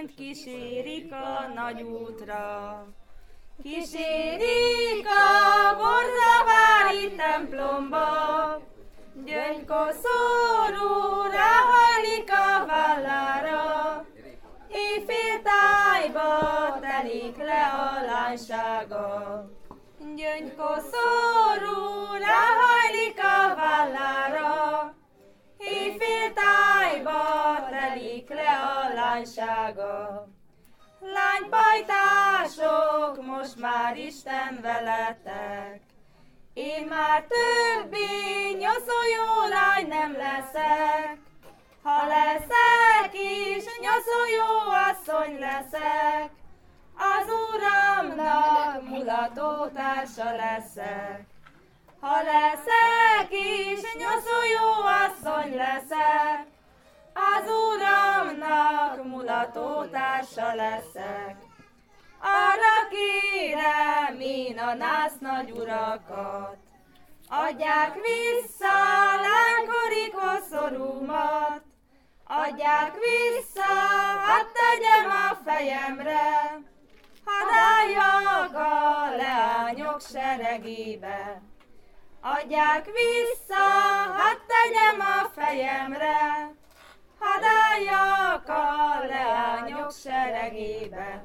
lányt kísérik a nagy útra. Kísérik a borzavári templomba, gyöngykoszorú ráhajlik a vállára, éjfél tájba telik le a lánysága. Gyöngykoszorú ráhajlik a vállára, éjfél tájba telik le a lánysága. Lánypajtások, most már Isten veletek, én már többé nyoszójó lány nem leszek, ha leszek is, nyoszójó asszony leszek, az Uramnak mulató társa leszek. Ha leszek is, nyoszójó asszony leszek, mulató társa leszek. Arra kérem én a nász nagy urakat, adják vissza lánykori koszorúmat, adják vissza, hadd tegyem a fejemre, hadd álljak a leányok seregébe. Adják vissza, hadd tegyem a fejemre, seregébe.